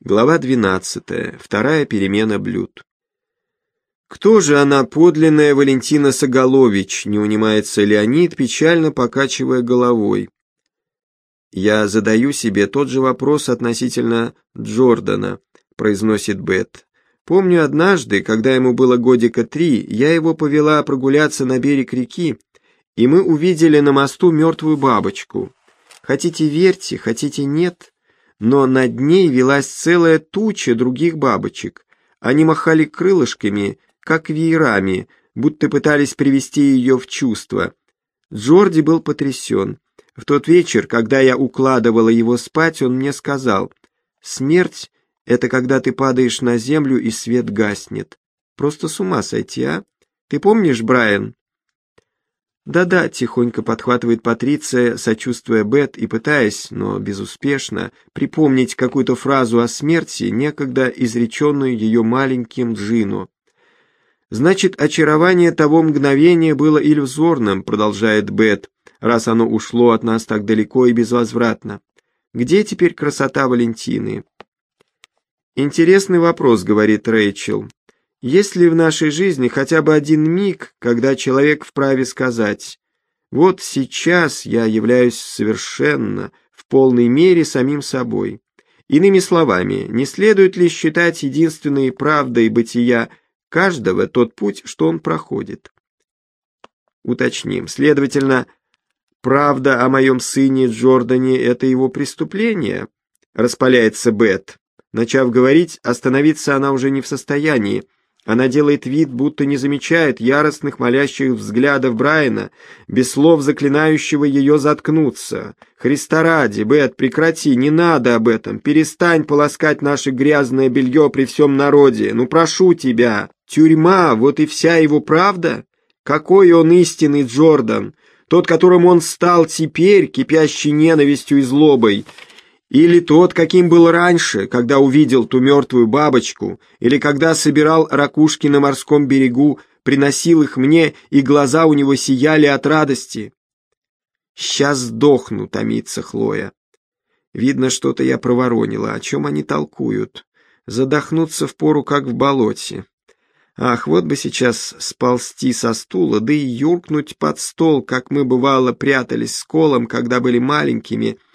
Глава 12. Вторая перемена блюд. «Кто же она, подлинная Валентина Соголович?» — не унимается Леонид, печально покачивая головой. «Я задаю себе тот же вопрос относительно Джордана», — произносит Бет. «Помню однажды, когда ему было годика три, я его повела прогуляться на берег реки, и мы увидели на мосту мертвую бабочку. Хотите верьте, хотите нет» но над ней велась целая туча других бабочек. Они махали крылышками, как веерами, будто пытались привести ее в чувство. Джорди был потрясен. В тот вечер, когда я укладывала его спать, он мне сказал, «Смерть — это когда ты падаешь на землю и свет гаснет. Просто с ума сойти, а? Ты помнишь, Брайан?» «Да-да», — тихонько подхватывает Патриция, сочувствуя Бет и пытаясь, но безуспешно, припомнить какую-то фразу о смерти, некогда изреченную ее маленьким Джину. «Значит, очарование того мгновения было иллюзорным», — продолжает Бет, раз оно ушло от нас так далеко и безвозвратно. «Где теперь красота Валентины?» «Интересный вопрос», — говорит Рэйчел. Есть ли в нашей жизни хотя бы один миг, когда человек вправе сказать «Вот сейчас я являюсь совершенно, в полной мере самим собой». Иными словами, не следует ли считать единственной правдой бытия каждого тот путь, что он проходит? Уточним. Следовательно, правда о моем сыне Джордане — это его преступление? Распаляется Бет. Начав говорить, остановиться она уже не в состоянии, она делает вид, будто не замечает яростных молящих взглядов Брайана, без слов заклинающего ее заткнуться. «Христа ради, Бет, прекрати, не надо об этом, перестань полоскать наше грязное белье при всем народе, ну прошу тебя. Тюрьма, вот и вся его правда? Какой он истинный Джордан, тот, которым он стал теперь, кипящий ненавистью и злобой». Или тот, каким был раньше, когда увидел ту мертвую бабочку, или когда собирал ракушки на морском берегу, приносил их мне, и глаза у него сияли от радости. «Сейчас сдохну», — томится Хлоя. Видно, что-то я проворонила, о чем они толкуют. Задохнуться впору, как в болоте. Ах, вот бы сейчас сползти со стула, да и юркнуть под стол, как мы, бывало, прятались с Колом, когда были маленькими, —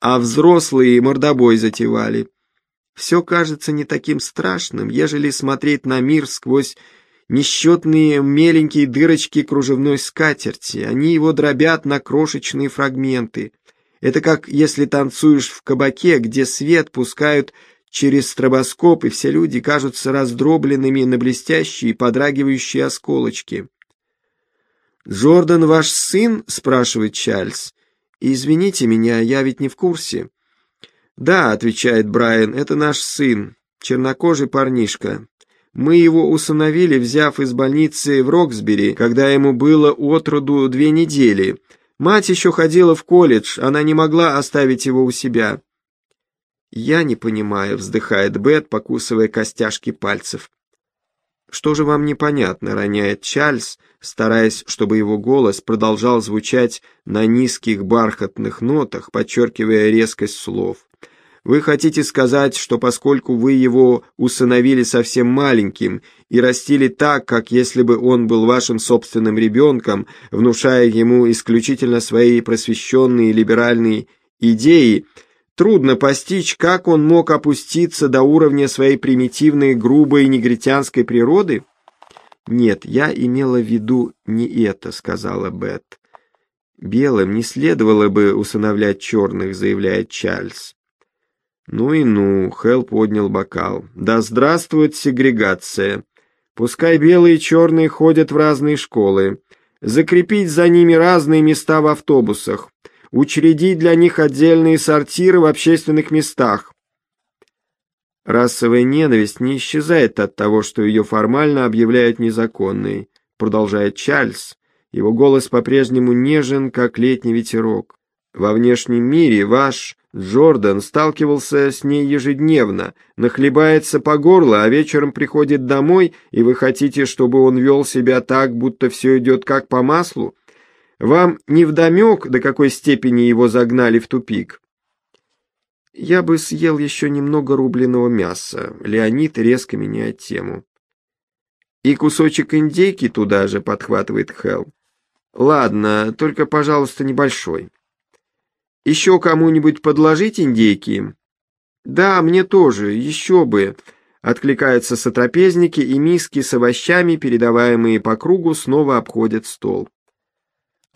а взрослые мордобой затевали. Все кажется не таким страшным, ежели смотреть на мир сквозь несчетные меленькие дырочки кружевной скатерти. Они его дробят на крошечные фрагменты. Это как если танцуешь в кабаке, где свет пускают через стробоскоп, и все люди кажутся раздробленными на блестящие подрагивающие осколочки. «Джордан ваш сын?» — спрашивает Чарльз. «Извините меня, я ведь не в курсе». «Да», — отвечает Брайан, — «это наш сын, чернокожий парнишка. Мы его усыновили, взяв из больницы в Роксбери, когда ему было от роду две недели. Мать еще ходила в колледж, она не могла оставить его у себя». «Я не понимаю», — вздыхает Бет, покусывая костяшки пальцев. «Что же вам непонятно?» — роняет Чарльз, стараясь, чтобы его голос продолжал звучать на низких бархатных нотах, подчеркивая резкость слов. «Вы хотите сказать, что поскольку вы его усыновили совсем маленьким и растили так, как если бы он был вашим собственным ребенком, внушая ему исключительно свои просвещенные либеральные идеи, Трудно постичь, как он мог опуститься до уровня своей примитивной, грубой негритянской природы? Нет, я имела в виду не это, сказала Бет. Белым не следовало бы усыновлять черных, заявляет Чарльз. Ну и ну, Хелл поднял бокал. Да здравствует сегрегация. Пускай белые и черные ходят в разные школы. Закрепить за ними разные места в автобусах учредить для них отдельные сортиры в общественных местах. Расовая ненависть не исчезает от того, что ее формально объявляют незаконной, продолжает Чарльз. Его голос по-прежнему нежен, как летний ветерок. Во внешнем мире ваш Джордан сталкивался с ней ежедневно, нахлебается по горло, а вечером приходит домой, и вы хотите, чтобы он вел себя так, будто все идет как по маслу? Вам не вдомек, до какой степени его загнали в тупик? Я бы съел еще немного рубленого мяса. Леонид резко меняет тему. И кусочек индейки туда же подхватывает Хелл. Ладно, только, пожалуйста, небольшой. Еще кому-нибудь подложить индейки? Да, мне тоже, еще бы. Откликаются сотрапезники, и миски с овощами, передаваемые по кругу, снова обходят стол.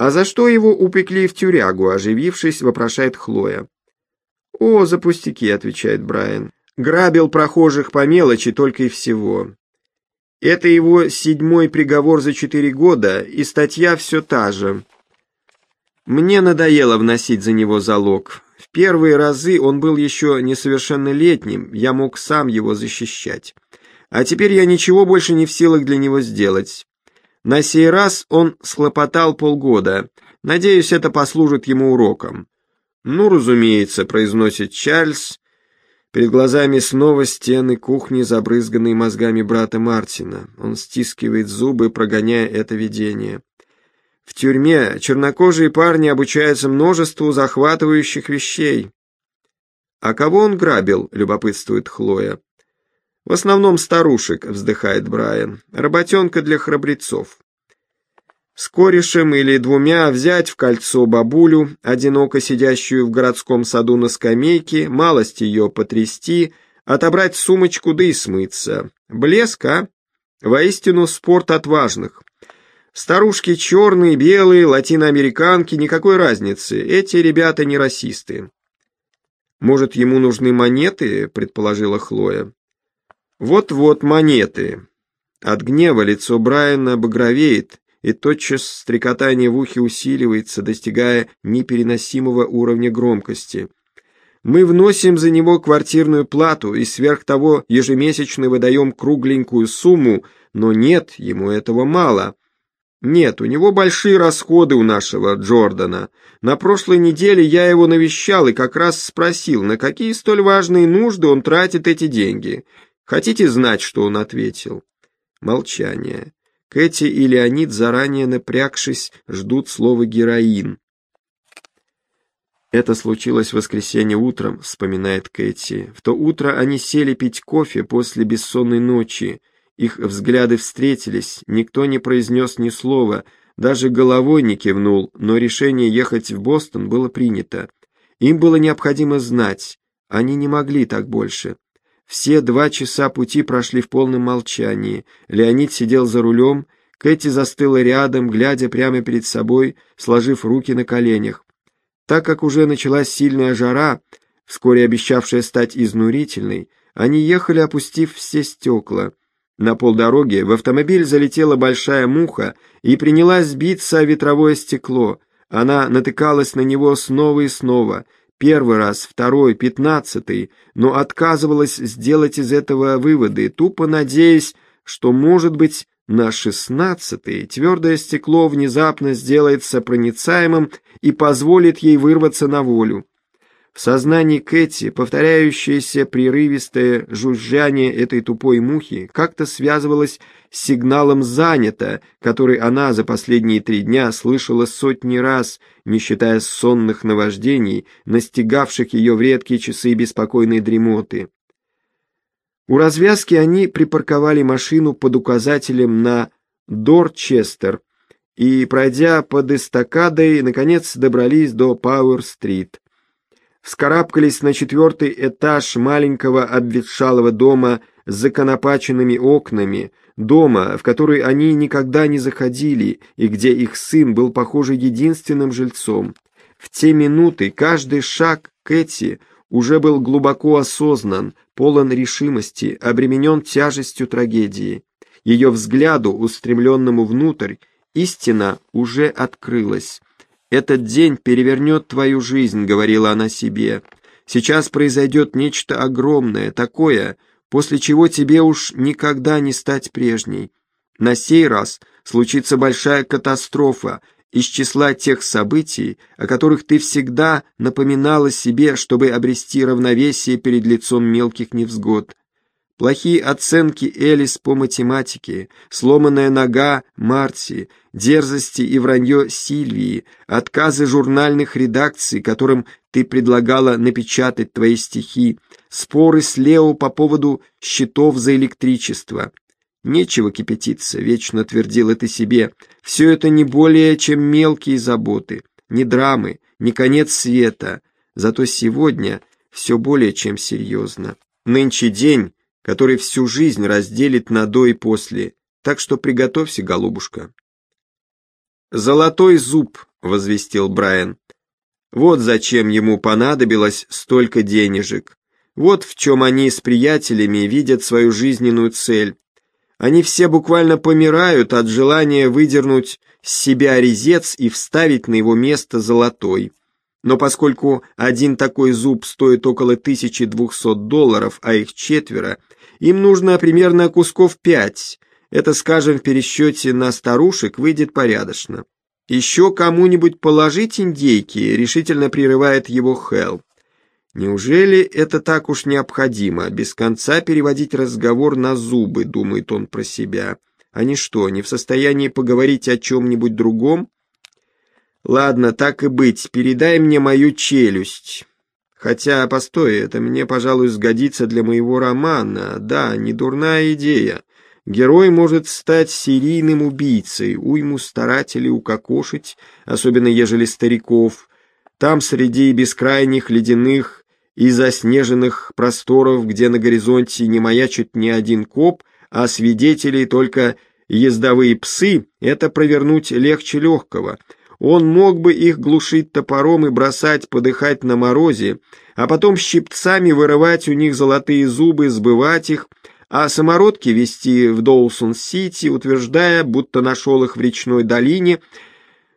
«А за что его упекли в тюрягу?» – оживившись, вопрошает Хлоя. «О, за пустяки», — отвечает Брайан. «Грабил прохожих по мелочи только и всего. Это его седьмой приговор за четыре года, и статья все та же. Мне надоело вносить за него залог. В первые разы он был еще несовершеннолетним, я мог сам его защищать. А теперь я ничего больше не в силах для него сделать. На сей раз он схлопотал полгода. Надеюсь, это послужит ему уроком. «Ну, разумеется», — произносит Чарльз. Перед глазами снова стены кухни, забрызганные мозгами брата Мартина. Он стискивает зубы, прогоняя это видение. В тюрьме чернокожие парни обучаются множеству захватывающих вещей. «А кого он грабил?» — любопытствует Хлоя. «В основном старушек», — вздыхает Брайан. «Работенка для храбрецов» с корешем или двумя взять в кольцо бабулю, одиноко сидящую в городском саду на скамейке, малость ее потрясти, отобрать сумочку да и смыться. Блеск, а? Воистину спорт отважных. Старушки черные, белые, латиноамериканки, никакой разницы, эти ребята не расисты. Может, ему нужны монеты, предположила Хлоя. Вот-вот монеты. От гнева лицо Брайана багровеет, и тотчас стрекотание в ухе усиливается, достигая непереносимого уровня громкости. Мы вносим за него квартирную плату и сверх того ежемесячно выдаем кругленькую сумму, но нет, ему этого мало. Нет, у него большие расходы у нашего Джордана. На прошлой неделе я его навещал и как раз спросил, на какие столь важные нужды он тратит эти деньги. Хотите знать, что он ответил? Молчание. Кэти и Леонид, заранее напрягшись, ждут слова «героин». «Это случилось в воскресенье утром», — вспоминает Кэти. «В то утро они сели пить кофе после бессонной ночи. Их взгляды встретились, никто не произнес ни слова, даже головой не кивнул, но решение ехать в Бостон было принято. Им было необходимо знать, они не могли так больше. Все два часа пути прошли в полном молчании. Леонид сидел за рулем, Кэти застыла рядом, глядя прямо перед собой, сложив руки на коленях. Так как уже началась сильная жара, вскоре обещавшая стать изнурительной, они ехали, опустив все стекла. На полдороги в автомобиль залетела большая муха и принялась биться о ветровое стекло. Она натыкалась на него снова и снова — Первый раз, второй, пятнадцатый, но отказывалась сделать из этого выводы, тупо надеясь, что, может быть, на шестнадцатый твердое стекло внезапно сделается проницаемым и позволит ей вырваться на волю. В сознании Кэти повторяющееся прерывистое жужжание этой тупой мухи как-то связывалось сигналом «занято», который она за последние три дня слышала сотни раз, не считая сонных наваждений, настигавших ее в редкие часы беспокойной дремоты. У развязки они припарковали машину под указателем на Дорчестер и, пройдя под эстакадой, наконец добрались до Пауэр-стрит вскарабкались на четвертый этаж маленького обветшалого дома с законопаченными окнами, дома, в который они никогда не заходили и где их сын был, похоже, единственным жильцом. В те минуты каждый шаг Кэти уже был глубоко осознан, полон решимости, обременен тяжестью трагедии. Ее взгляду, устремленному внутрь, истина уже открылась. «Этот день перевернет твою жизнь», — говорила она себе. «Сейчас произойдет нечто огромное, такое, после чего тебе уж никогда не стать прежней. На сей раз случится большая катастрофа из числа тех событий, о которых ты всегда напоминала себе, чтобы обрести равновесие перед лицом мелких невзгод. Плохие оценки Элис по математике, сломанная нога Марти, дерзости и вранье Сильвии, отказы журнальных редакций, которым ты предлагала напечатать твои стихи, споры с Лео по поводу счетов за электричество. Нечего кипятиться, вечно твердила ты себе. Все это не более, чем мелкие заботы, не драмы, не конец света. Зато сегодня все более чем серьезно. Нынче день, который всю жизнь разделит на до и после, так что приготовься, голубушка. «Золотой зуб», — возвестил Брайан. Вот зачем ему понадобилось столько денежек. Вот в чем они с приятелями видят свою жизненную цель. Они все буквально помирают от желания выдернуть с себя резец и вставить на его место золотой. Но поскольку один такой зуб стоит около 1200 долларов, а их четверо, им нужно примерно кусков пять. Это, скажем, в пересчете на старушек выйдет порядочно. «Еще кому-нибудь положить индейки?» — решительно прерывает его Хелл. «Неужели это так уж необходимо, без конца переводить разговор на зубы?» — думает он про себя. «Они что, не в состоянии поговорить о чем-нибудь другом?» «Ладно, так и быть, передай мне мою челюсть». Хотя, постой, это мне, пожалуй, сгодится для моего романа. Да, не дурная идея. Герой может стать серийным убийцей, уйму старателей укокошить, особенно ежели стариков. Там среди бескрайних ледяных и заснеженных просторов, где на горизонте не маячит ни один коп, а свидетелей только ездовые псы, это провернуть легче легкого. Он мог бы их глушить топором и бросать подыхать на морозе, а потом щипцами вырывать у них золотые зубы, сбывать их, а самородки вести в Доусон-Сити, утверждая, будто нашел их в речной долине.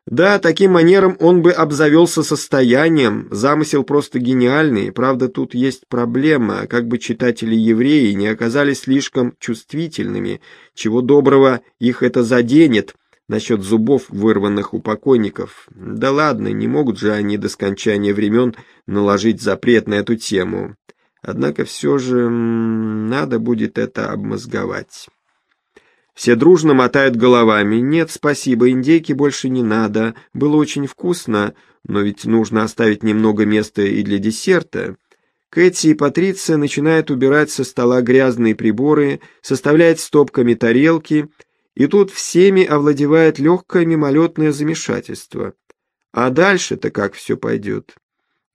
Да, таким манером он бы обзавелся состоянием, замысел просто гениальный, правда, тут есть проблема, как бы читатели-евреи не оказались слишком чувствительными, чего доброго их это заденет, насчет зубов, вырванных у покойников. Да ладно, не могут же они до скончания времен наложить запрет на эту тему. Однако все же надо будет это обмозговать. Все дружно мотают головами. Нет, спасибо, индейки больше не надо. Было очень вкусно, но ведь нужно оставить немного места и для десерта. Кэти и Патриция начинают убирать со стола грязные приборы, составлять стопками тарелки, и тут всеми овладевает легкое мимолетное замешательство. А дальше-то как все пойдет?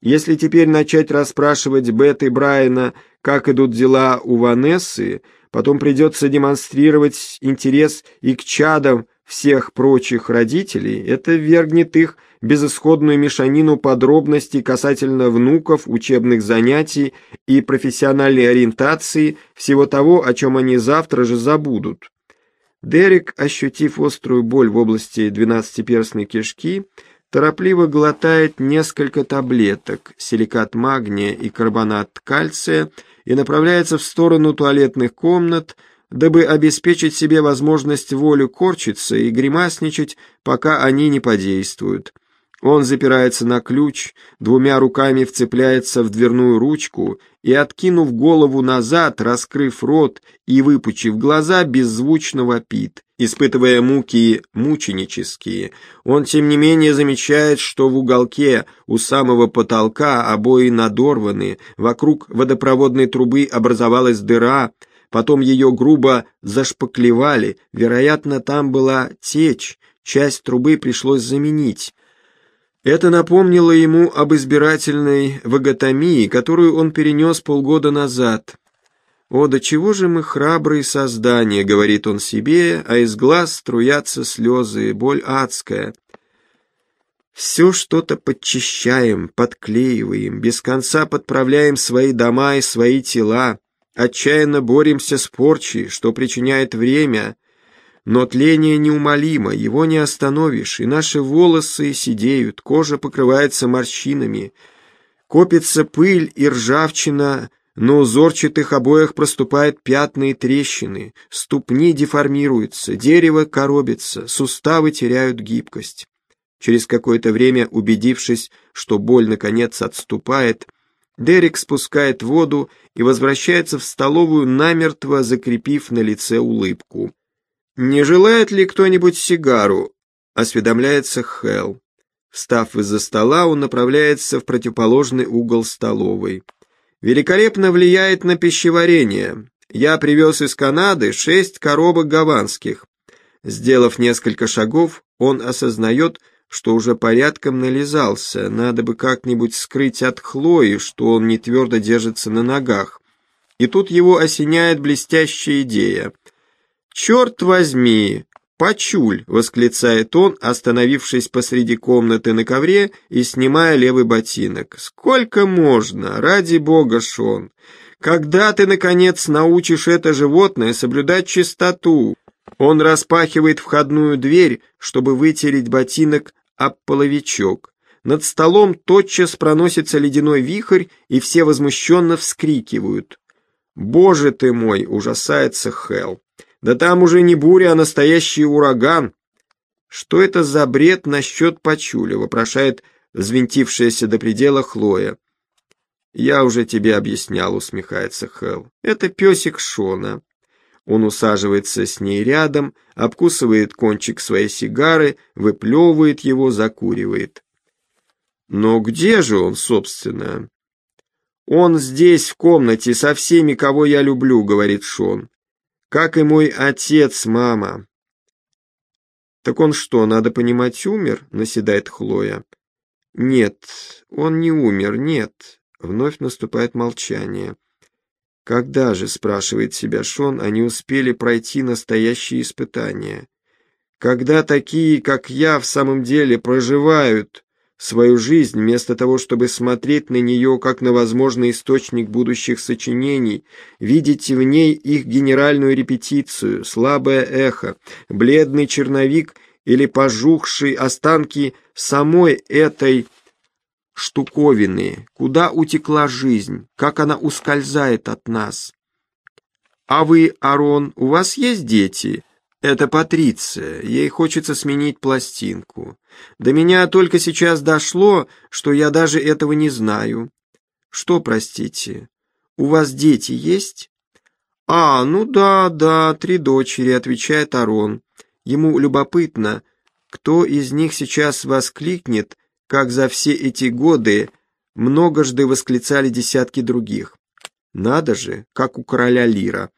Если теперь начать расспрашивать Бет и Брайана, как идут дела у Ванессы, потом придется демонстрировать интерес и к чадам всех прочих родителей, это ввергнет их безысходную мешанину подробностей касательно внуков, учебных занятий и профессиональной ориентации, всего того, о чем они завтра же забудут. Дерек, ощутив острую боль в области двенадцатиперстной кишки, торопливо глотает несколько таблеток, силикат магния и карбонат кальция, и направляется в сторону туалетных комнат, дабы обеспечить себе возможность волю корчиться и гримасничать, пока они не подействуют. Он запирается на ключ, двумя руками вцепляется в дверную ручку и, откинув голову назад, раскрыв рот и выпучив глаза, беззвучно вопит. Испытывая муки мученические, он, тем не менее, замечает, что в уголке у самого потолка обои надорваны, вокруг водопроводной трубы образовалась дыра, потом ее грубо зашпаклевали, вероятно, там была течь, часть трубы пришлось заменить. Это напомнило ему об избирательной ваготомии, которую он перенес полгода назад. «О, до чего же мы храбрые создания», — говорит он себе, а из глаз струятся слезы, боль адская. Все что-то подчищаем, подклеиваем, без конца подправляем свои дома и свои тела, отчаянно боремся с порчей, что причиняет время, но тление неумолимо, его не остановишь, и наши волосы сидеют, кожа покрывается морщинами, копится пыль и ржавчина, на узорчатых обоях проступают пятна и трещины, ступни деформируются, дерево коробится, суставы теряют гибкость. Через какое-то время, убедившись, что боль наконец отступает, Дерек спускает воду и возвращается в столовую, намертво закрепив на лице улыбку. «Не желает ли кто-нибудь сигару?» — осведомляется Хелл. Встав из-за стола, он направляется в противоположный угол столовой. «Великолепно влияет на пищеварение. Я привез из Канады шесть коробок гаванских. Сделав несколько шагов, он осознает, что уже порядком нализался, надо бы как-нибудь скрыть от Хлои, что он не твердо держится на ногах. И тут его осеняет блестящая идея. «Черт возьми! Почуль!» — восклицает он, остановившись посреди комнаты на ковре и снимая левый ботинок. «Сколько можно? Ради бога, Шон! Когда ты, наконец, научишь это животное соблюдать чистоту?» Он распахивает входную дверь, чтобы вытереть ботинок об половичок. Над столом тотчас проносится ледяной вихрь, и все возмущенно вскрикивают. «Боже ты мой!» — ужасается Хелл. «Да там уже не буря, а настоящий ураган!» «Что это за бред насчет Пачуля?» — вопрошает взвинтившаяся до предела Хлоя. «Я уже тебе объяснял», — усмехается Хелл. «Это песик Шона. Он усаживается с ней рядом, обкусывает кончик своей сигары, выплевывает его, закуривает. Но где же он, собственно? Он здесь, в комнате, со всеми, кого я люблю, говорит Шон. Как и мой отец, мама. Так он что, надо понимать, умер? Наседает Хлоя. Нет, он не умер, нет. Вновь наступает молчание. Когда же, спрашивает себя Шон, они успели пройти настоящие испытания? Когда такие, как я, в самом деле проживают свою жизнь вместо того, чтобы смотреть на нее как на возможный источник будущих сочинений, видеть в ней их генеральную репетицию, слабое эхо, бледный черновик или пожухшие останки самой этой штуковины, куда утекла жизнь, как она ускользает от нас. А вы, Арон, у вас есть дети? Это Патриция, ей хочется сменить пластинку. До меня только сейчас дошло, что я даже этого не знаю. Что, простите, у вас дети есть? А, ну да, да, три дочери, отвечает Арон. Ему любопытно, кто из них сейчас воскликнет как за все эти годы многожды восклицали десятки других. Надо же, как у короля Лира.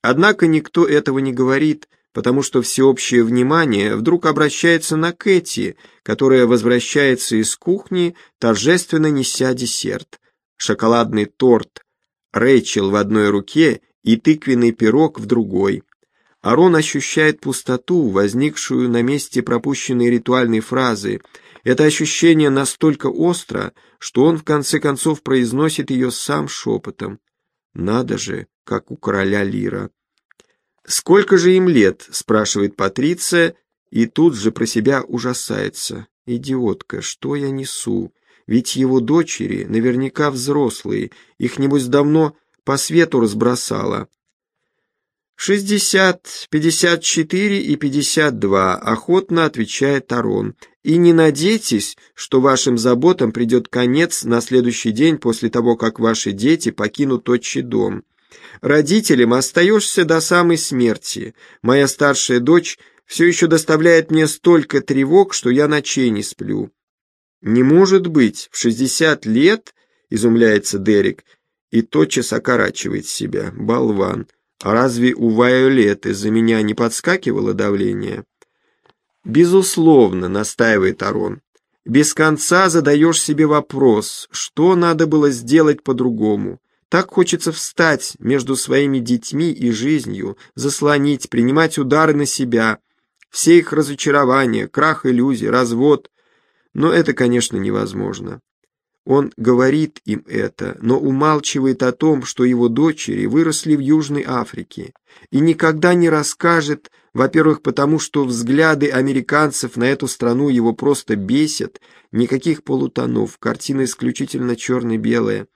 Однако никто этого не говорит, потому что всеобщее внимание вдруг обращается на Кэти, которая возвращается из кухни, торжественно неся десерт. Шоколадный торт, Рэйчел в одной руке и тыквенный пирог в другой. Арон ощущает пустоту, возникшую на месте пропущенной ритуальной фразы — это ощущение настолько остро, что он в конце концов произносит ее сам шепотом. Надо же, как у короля Лира. «Сколько же им лет?» — спрашивает Патриция, и тут же про себя ужасается. «Идиотка, что я несу? Ведь его дочери наверняка взрослые, их, небось, давно по свету разбросала. «Шестьдесят, пятьдесят четыре и пятьдесят два», — охотно отвечает Тарон. «И не надейтесь, что вашим заботам придет конец на следующий день после того, как ваши дети покинут отчий дом. Родителям остаешься до самой смерти. Моя старшая дочь все еще доставляет мне столько тревог, что я ночей не сплю». «Не может быть, в шестьдесят лет?» — изумляется Дерек и тотчас окорачивает себя. «Болван». А разве у Вайолет из-за меня не подскакивало давление? Безусловно, настаивает Арон. Без конца задаешь себе вопрос, что надо было сделать по-другому. Так хочется встать между своими детьми и жизнью, заслонить, принимать удары на себя. Все их разочарования, крах иллюзий, развод. Но это, конечно, невозможно. Он говорит им это, но умалчивает о том, что его дочери выросли в Южной Африке, и никогда не расскажет, во-первых, потому что взгляды американцев на эту страну его просто бесят, никаких полутонов, картина исключительно черно-белая.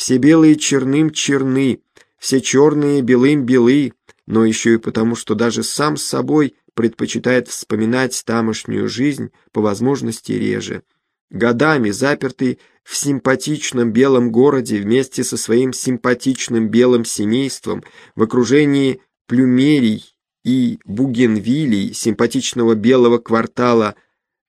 Все белые черным черны, все черные белым белы, но еще и потому, что даже сам с собой предпочитает вспоминать тамошнюю жизнь по возможности реже. Годами запертый в симпатичном белом городе вместе со своим симпатичным белым семейством в окружении плюмерий и бугенвилей симпатичного белого квартала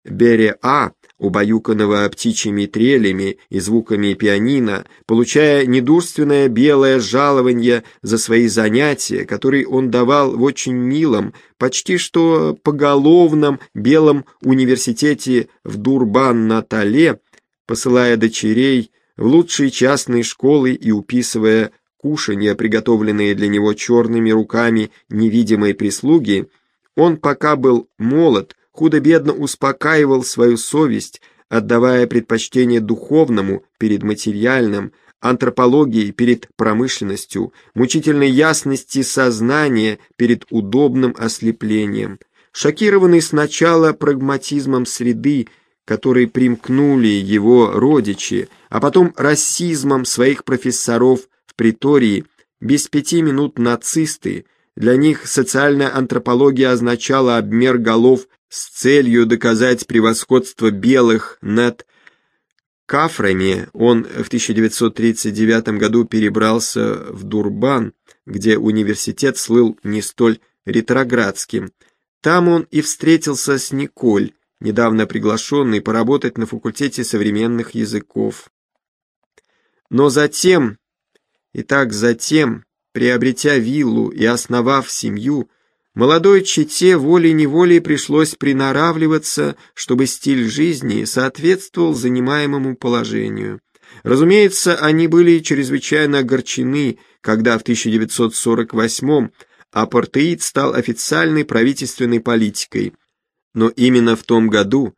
Береа, убаюканного птичьими трелями и звуками пианино, получая недурственное белое жалование за свои занятия, которые он давал в очень милом, почти что поголовном белом университете в Дурбан-Натале, посылая дочерей в лучшие частные школы и уписывая кушанья, приготовленные для него черными руками невидимой прислуги, он пока был молод, худо-бедно успокаивал свою совесть, отдавая предпочтение духовному перед материальным, антропологии перед промышленностью, мучительной ясности сознания перед удобным ослеплением. Шокированный сначала прагматизмом среды, которой примкнули его родичи, а потом расизмом своих профессоров в притории, без пяти минут нацисты, для них социальная антропология означала обмер голов с целью доказать превосходство белых над кафрами. Он в 1939 году перебрался в Дурбан, где университет слыл не столь ретроградским. Там он и встретился с Николь, недавно приглашенной поработать на факультете современных языков. Но затем, и так затем, приобретя виллу и основав семью, молодой чете волей-неволей пришлось приноравливаться, чтобы стиль жизни соответствовал занимаемому положению. Разумеется, они были чрезвычайно огорчены, когда в 1948-м апартеид стал официальной правительственной политикой. Но именно в том году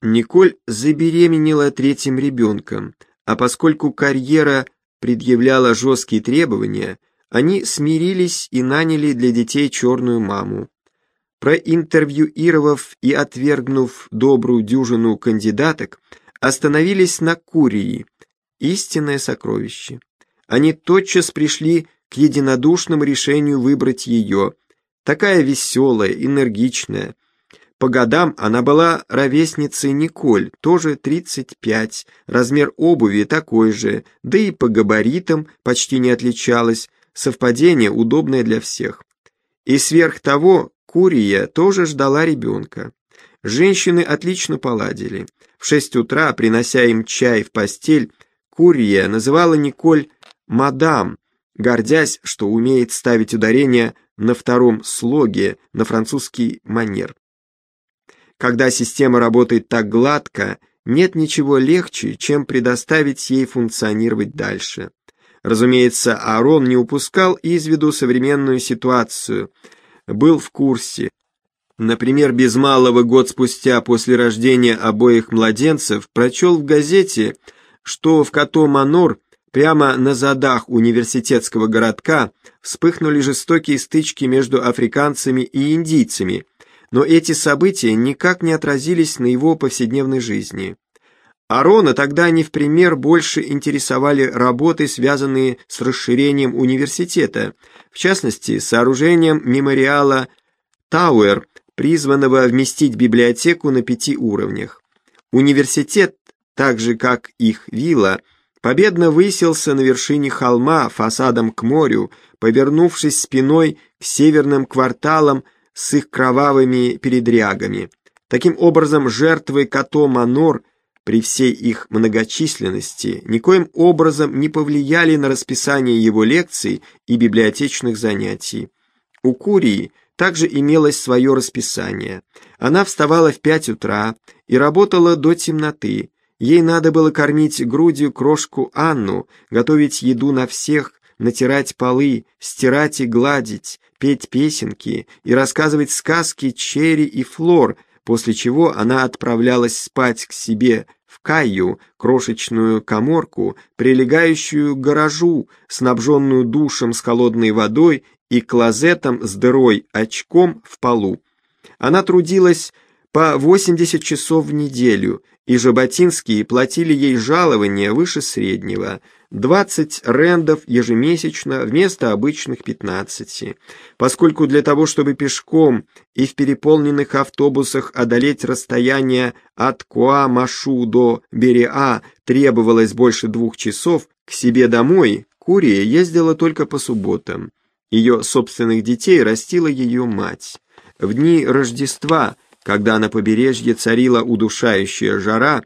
Николь забеременела третьим ребенком, а поскольку карьера предъявляла жесткие требования – они смирились и наняли для детей черную маму. Проинтервьюировав и отвергнув добрую дюжину кандидаток, остановились на Курии, истинное сокровище. Они тотчас пришли к единодушному решению выбрать ее, такая веселая, энергичная. По годам она была ровесницей Николь, тоже 35, размер обуви такой же, да и по габаритам почти не отличалась, совпадение, удобное для всех. И сверх того, Курия тоже ждала ребенка. Женщины отлично поладили. В шесть утра, принося им чай в постель, Курия называла Николь «мадам», гордясь, что умеет ставить ударение на втором слоге на французский манер. Когда система работает так гладко, нет ничего легче, чем предоставить ей функционировать дальше. Разумеется, Аарон не упускал из виду современную ситуацию, был в курсе. Например, без малого год спустя после рождения обоих младенцев прочел в газете, что в Като-Манор прямо на задах университетского городка вспыхнули жестокие стычки между африканцами и индийцами, но эти события никак не отразились на его повседневной жизни. Арона тогда не в пример больше интересовали работы, связанные с расширением университета, в частности, сооружением мемориала Тауэр, призванного вместить библиотеку на пяти уровнях. Университет, так же как их вилла, победно высился на вершине холма фасадом к морю, повернувшись спиной к северным кварталам с их кровавыми передрягами. Таким образом, жертвы Като-Манор – при всей их многочисленности никоим образом не повлияли на расписание его лекций и библиотечных занятий. У Курии также имелось свое расписание. Она вставала в пять утра и работала до темноты. Ей надо было кормить грудью крошку Анну, готовить еду на всех, натирать полы, стирать и гладить, петь песенки и рассказывать сказки Черри и Флор – после чего она отправлялась спать к себе Каю, крошечную коморку, прилегающую к гаражу, снабженную душем с холодной водой и клозетом с дырой очком в полу. Она трудилась по 80 часов в неделю, и Жаботинские платили ей жалование выше среднего, 20 рендов ежемесячно вместо обычных 15, поскольку для того, чтобы пешком и в переполненных автобусах одолеть расстояние от Куа-Машу до Береа требовалось больше двух часов, к себе домой Курия ездила только по субботам. Ее собственных детей растила ее мать. В дни Рождества, когда на побережье царила удушающая жара,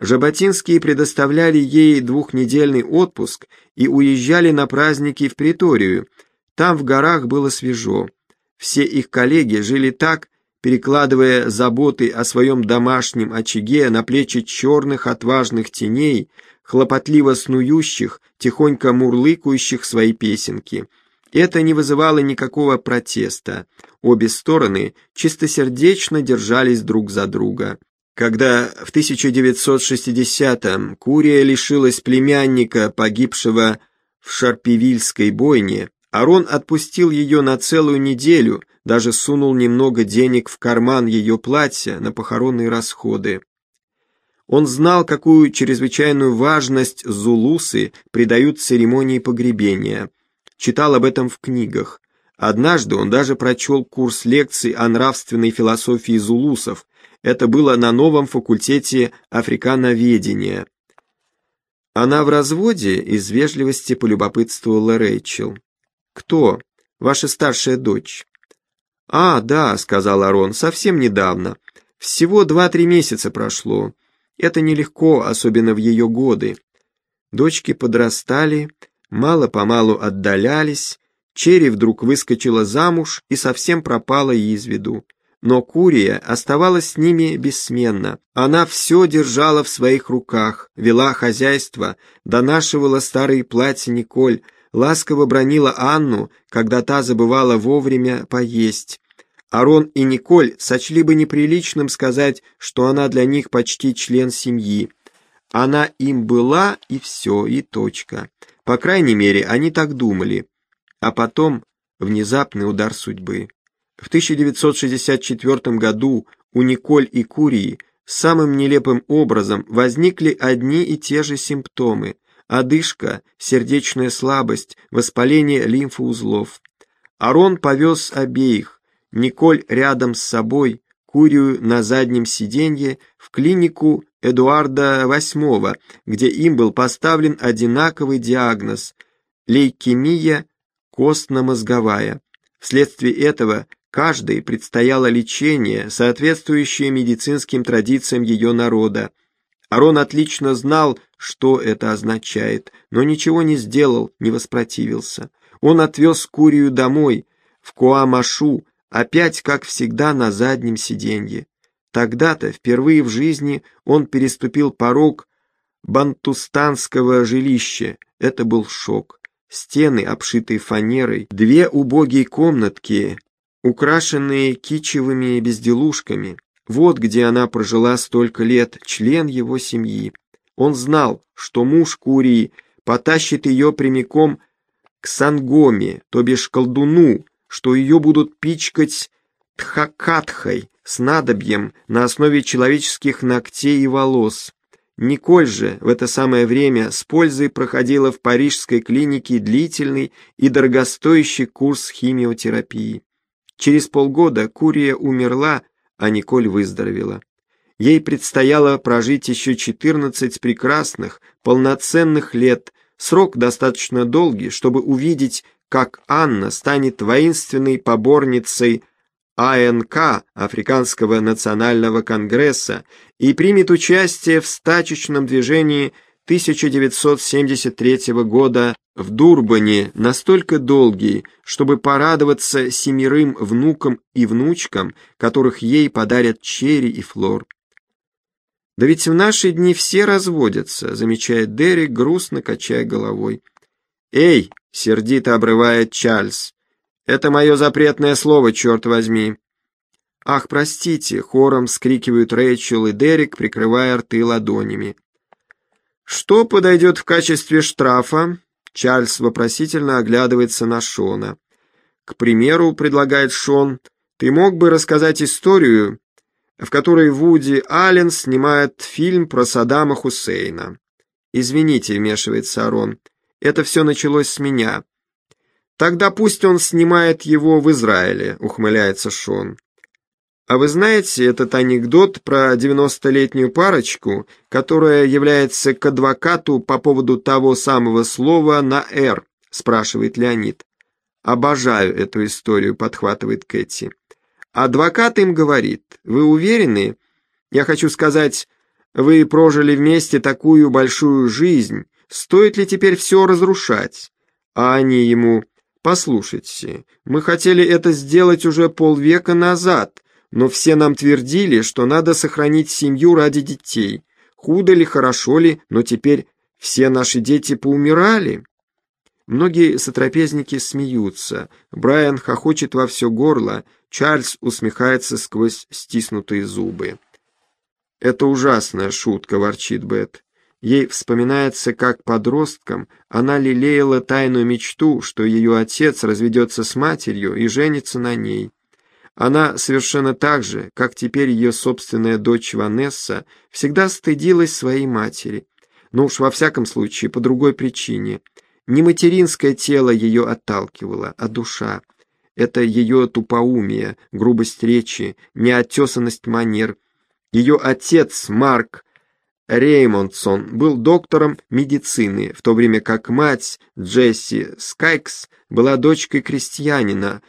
Жаботинские предоставляли ей двухнедельный отпуск и уезжали на праздники в Приторию. Там в горах было свежо. Все их коллеги жили так, перекладывая заботы о своем домашнем очаге на плечи черных отважных теней, хлопотливо снующих, тихонько мурлыкающих свои песенки. Это не вызывало никакого протеста. Обе стороны чистосердечно держались друг за друга. Когда в 1960-м Курия лишилась племянника, погибшего в Шарпевильской бойне, Арон отпустил ее на целую неделю, даже сунул немного денег в карман ее платья на похоронные расходы. Он знал, какую чрезвычайную важность зулусы придают церемонии погребения. Читал об этом в книгах. Однажды он даже прочел курс лекций о нравственной философии зулусов. Это было на новом факультете африкановедения. Она в разводе, из вежливости полюбопытствовала Рэйчел. «Кто? Ваша старшая дочь?» «А, да», — сказал Арон, — «совсем недавно. Всего два-три месяца прошло. Это нелегко, особенно в ее годы. Дочки подрастали, мало-помалу отдалялись, Черри вдруг выскочила замуж и совсем пропала из виду. Но Курия оставалась с ними бессменно. Она все держала в своих руках, вела хозяйство, донашивала старые платья Николь, ласково бронила Анну, когда та забывала вовремя поесть. Арон и Николь сочли бы неприличным сказать, что она для них почти член семьи. Она им была, и все, и точка. По крайней мере, они так думали. А потом внезапный удар судьбы. В 1964 году у Николь и Курии самым нелепым образом возникли одни и те же симптомы – одышка, сердечная слабость, воспаление лимфоузлов. Арон повез обеих, Николь рядом с собой, Курию на заднем сиденье, в клинику Эдуарда VIII, где им был поставлен одинаковый диагноз – лейкемия костно-мозговая. Вследствие этого каждой предстояло лечение, соответствующее медицинским традициям ее народа. Арон отлично знал, что это означает, но ничего не сделал, не воспротивился. Он отвез Курию домой, в Куамашу, опять, как всегда, на заднем сиденье. Тогда-то, впервые в жизни, он переступил порог бантустанского жилища. Это был шок. Стены, обшитые фанерой, две убогие комнатки, украшенные кичевыми безделушками. Вот где она прожила столько лет, член его семьи. Он знал, что муж Курии потащит ее прямиком к Сангоме, то бишь колдуну, что ее будут пичкать тхакатхой, снадобьем на основе человеческих ногтей и волос. Николь же в это самое время с пользой проходила в парижской клинике длительный и дорогостоящий курс химиотерапии. Через полгода Курия умерла, а Николь выздоровела. Ей предстояло прожить еще 14 прекрасных, полноценных лет, срок достаточно долгий, чтобы увидеть как Анна станет воинственной поборницей АНК, Африканского национального конгресса, и примет участие в стачечном движении 1973 года в Дурбане настолько долгий, чтобы порадоваться семерым внукам и внучкам, которых ей подарят Черри и Флор. «Да ведь в наши дни все разводятся», замечает Дерек, грустно качая головой. «Эй!» — сердито обрывает Чарльз. «Это мое запретное слово, черт возьми!» «Ах, простите!» — хором скрикивают Рэйчел и Дерек, прикрывая рты ладонями. «Что подойдет в качестве штрафа?» Чарльз вопросительно оглядывается на Шона. «К примеру, — предлагает Шон, — ты мог бы рассказать историю, в которой Вуди Аллен снимает фильм про Саддама Хусейна. «Извините», — вмешивается Арон, — «это все началось с меня». «Тогда пусть он снимает его в Израиле», — ухмыляется Шон. А вы знаете этот анекдот про девяностолетнюю парочку, которая является к адвокату по поводу того самого слова на «р», спрашивает Леонид. Обожаю эту историю, подхватывает Кэти. Адвокат им говорит, вы уверены? Я хочу сказать, вы прожили вместе такую большую жизнь, стоит ли теперь все разрушать? А они ему, послушайте, мы хотели это сделать уже полвека назад, но все нам твердили, что надо сохранить семью ради детей. Худо ли, хорошо ли, но теперь все наши дети поумирали. Многие сотрапезники смеются, Брайан хохочет во все горло, Чарльз усмехается сквозь стиснутые зубы. «Это ужасная шутка», — ворчит Бет. Ей вспоминается, как подростком она лелеяла тайную мечту, что ее отец разведется с матерью и женится на ней. Она совершенно так же, как теперь ее собственная дочь Ванесса, всегда стыдилась своей матери. Но уж во всяком случае по другой причине. Не материнское тело ее отталкивало, а душа. Это ее тупоумие, грубость речи, неотесанность манер. Ее отец, Марк Реймондсон, был доктором медицины, в то время как мать, Джесси Скайкс, была дочкой крестьянина,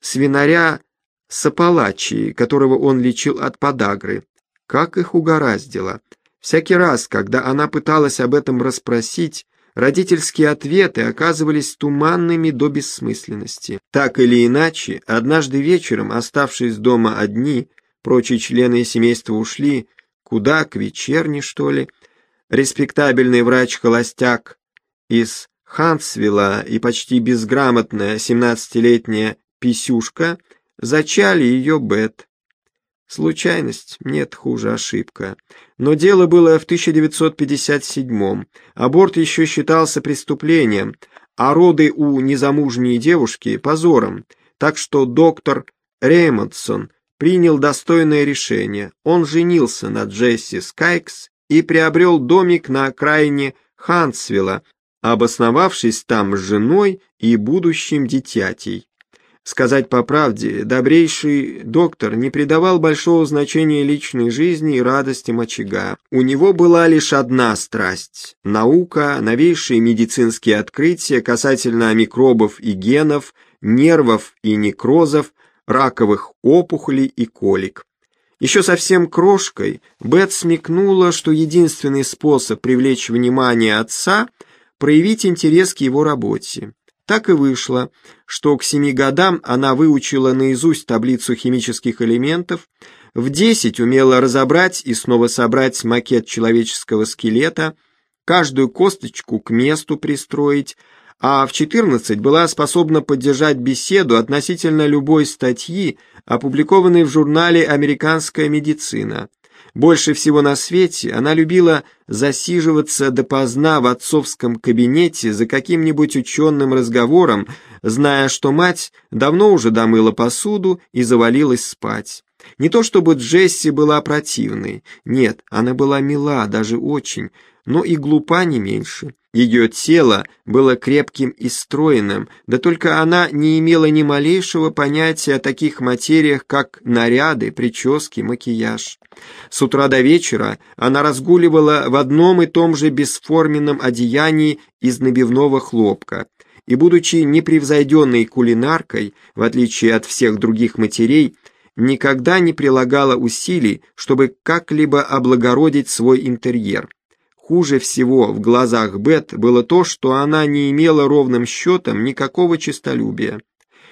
свинаря Сапалачи, которого он лечил от подагры. Как их угораздило. Всякий раз, когда она пыталась об этом расспросить, родительские ответы оказывались туманными до бессмысленности. Так или иначе, однажды вечером, оставшись дома одни, прочие члены семейства ушли, куда, к вечерне, что ли, респектабельный врач-холостяк из Хансвилла и почти безграмотная семнадцатилетняя писюшка — Зачали ее Бет. Случайность? Нет, хуже ошибка. Но дело было в 1957-м. Аборт еще считался преступлением, а роды у незамужней девушки – позором. Так что доктор Реймондсон принял достойное решение. Он женился на Джесси Скайкс и приобрел домик на окраине Хансвилла, обосновавшись там с женой и будущим дитятей. Сказать по правде, добрейший доктор не придавал большого значения личной жизни и радостям очага. У него была лишь одна страсть – наука, новейшие медицинские открытия касательно микробов и генов, нервов и некрозов, раковых опухолей и колик. Еще совсем крошкой Бет смекнула, что единственный способ привлечь внимание отца – проявить интерес к его работе. Так и вышло, что к семи годам она выучила наизусть таблицу химических элементов, в десять умела разобрать и снова собрать макет человеческого скелета, каждую косточку к месту пристроить, а в 14 была способна поддержать беседу относительно любой статьи, опубликованной в журнале «Американская медицина». Больше всего на свете она любила засиживаться допоздна в отцовском кабинете за каким-нибудь ученым разговором, зная, что мать давно уже домыла посуду и завалилась спать. Не то чтобы Джесси была противной, нет, она была мила, даже очень, но и глупа не меньше. Ее тело было крепким и стройным, да только она не имела ни малейшего понятия о таких материях, как наряды, прически, макияж. С утра до вечера она разгуливала в одном и том же бесформенном одеянии из набивного хлопка, и, будучи непревзойденной кулинаркой, в отличие от всех других матерей, никогда не прилагала усилий, чтобы как-либо облагородить свой интерьер. Хуже всего в глазах Бет было то, что она не имела ровным счетом никакого честолюбия.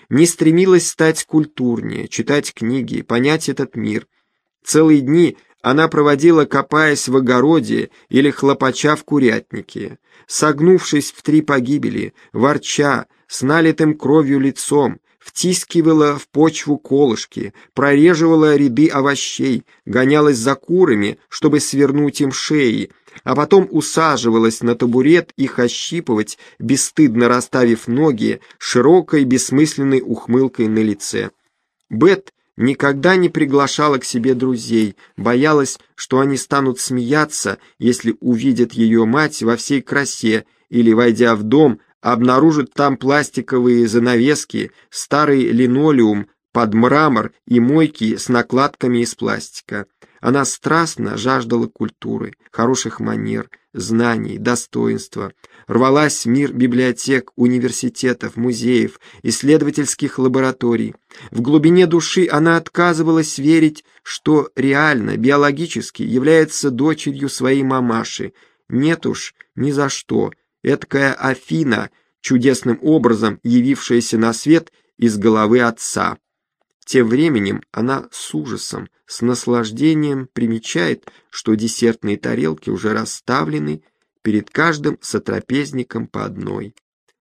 Не стремилась стать культурнее, читать книги, понять этот мир. Целые дни она проводила, копаясь в огороде или хлопача в курятнике, согнувшись в три погибели, ворча, с налитым кровью лицом, втискивала в почву колышки, прореживала ряды овощей, гонялась за курами, чтобы свернуть им шеи, а потом усаживалась на табурет их ощипывать, бесстыдно расставив ноги, широкой бессмысленной ухмылкой на лице. Бет никогда не приглашала к себе друзей, боялась, что они станут смеяться, если увидят ее мать во всей красе или, войдя в дом, обнаружат там пластиковые занавески, старый линолеум под мрамор и мойки с накладками из пластика. Она страстно жаждала культуры, хороших манер, знаний, достоинства, рвалась в мир библиотек, университетов, музеев, исследовательских лабораторий. В глубине души она отказывалась верить, что реально, биологически является дочерью своей мамаши. Нет уж, ни за что. Эткая Афина, чудесным образом явившаяся на свет из головы отца. Тем временем она с ужасом, с наслаждением примечает, что десертные тарелки уже расставлены перед каждым сотрапезником по одной.